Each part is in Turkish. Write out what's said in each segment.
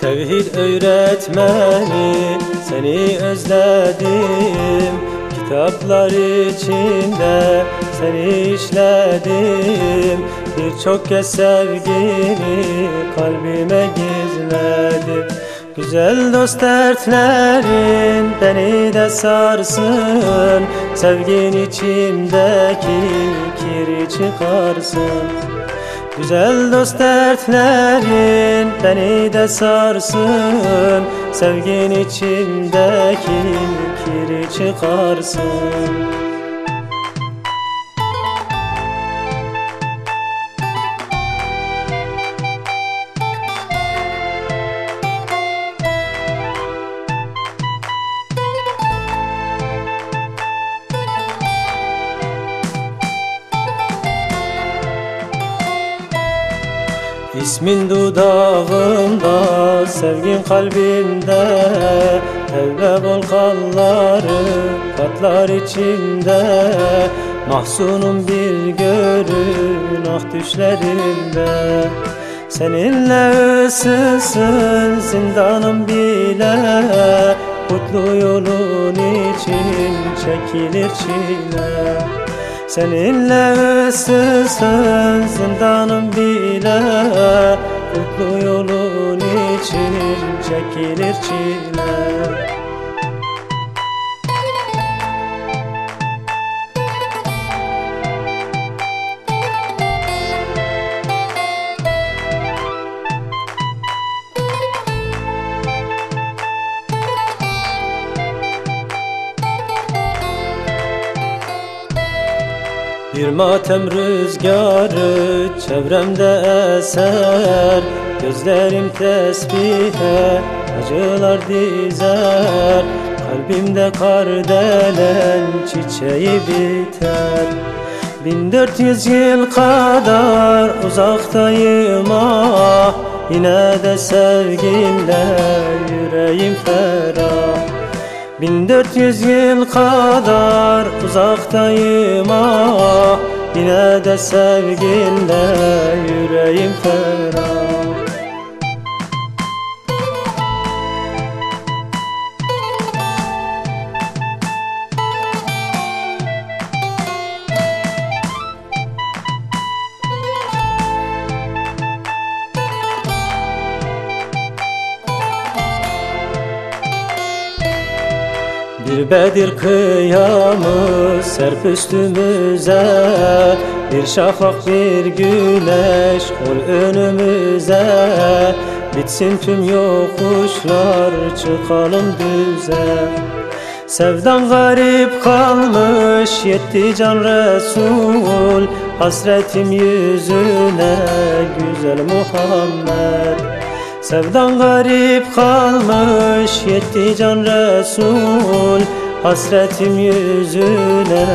Tevhid öğretmeni seni özledim. Kitaplar içinde seni işledim. Birçok kez sevgini kalbime gizledim Güzel dost dertlerin beni de sarsın. Sevgin içimdeki kiri çıkarsın Güzel dost dertlerin beni de sarsın. Sevgin içimdeki kiri çıkarsın İsmin dudağımda, sevgin kalbimde Tevbe volkanları patlar içimde Mahzunum bir görün ah düşlerimde Seninle ısınsın zindanım bile Mutlu yolun için çekilir çile Seninle ıssızsın zindanım bile. Mutlu yolun için çekilir çile Bir matem rüzgarı çevremde eser. Gözlerim tesbihe acılar dizer. Kalbimde kardelen çiçeği biter. Bin dört yüz yıl kadar uzaktayım ah Yine de sevginle yüreğim ferah Bin dört yüz yıl kadar uzaktayım ah Yine de sevginle yüreğim ferah Bir Bedir kıyamı serp üstümüze. Bir şafak bir güneş ol önümüze. Bitsin tüm yokuşlar çıkalım düze. Sevdan garip kalmış yetti can Resul. Hasretim yüzüne güzel Muhammed Sevdan garip kalmış yetti can Resul. Hasretim yüzüne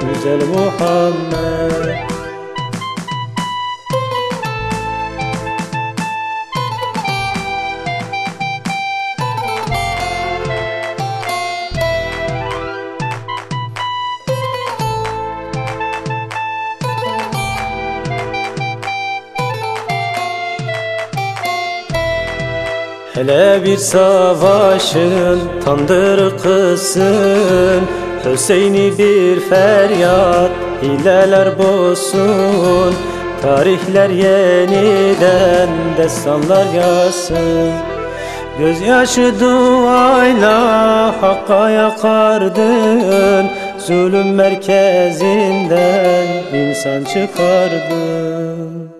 güzel Muhammed Hele bir savaşın tandır kızsın Hüseyin'i bir feryat hileler bozsun Tarihler yeniden destanlar yazsın. Gözyaşı duayla hakka yakardın Zulüm merkezinden insan çıkardın